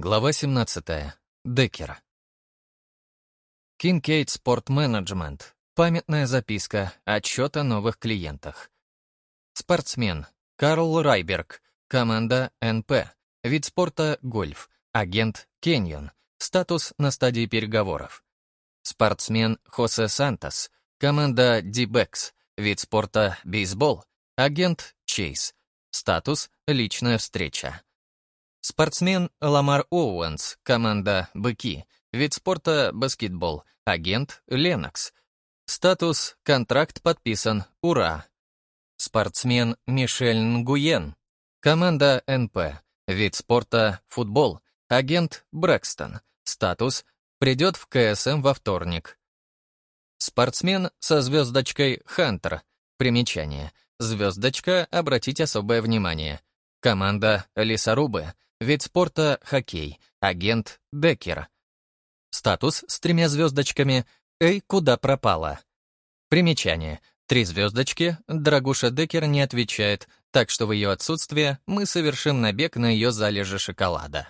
Глава 17. Деккер. Кинкейд Спорт Менеджмент. Памятная записка. Отчет о новых клиентах. Спортсмен. Карл Райберг. Команда НП. Вид спорта — гольф. Агент — Кеньон. Статус на стадии переговоров. Спортсмен Хосе Сантос. Команда Дибекс. Вид спорта — бейсбол. Агент — Чейз. Статус — личная встреча. Спортсмен Ламар Оуэнс, команда «Быки», вид спорта «Баскетбол», агент «Ленокс». Статус «Контракт подписан. Ура!». Спортсмен Мишель Нгуен, команда «НП», вид спорта «Футбол», агент «Брэкстон». Статус «Придет в КСМ во вторник». Спортсмен со звездочкой «Хантер». Примечание. Звездочка «Обратить особое внимание». Команда «Лесорубы». Вид спорта — хоккей. Агент — Деккер. Статус с тремя звездочками «Эй, куда пропала?» Примечание. Три звездочки, дорогуша Деккер не отвечает, так что в ее отсутствие мы совершим набег на ее залежи шоколада.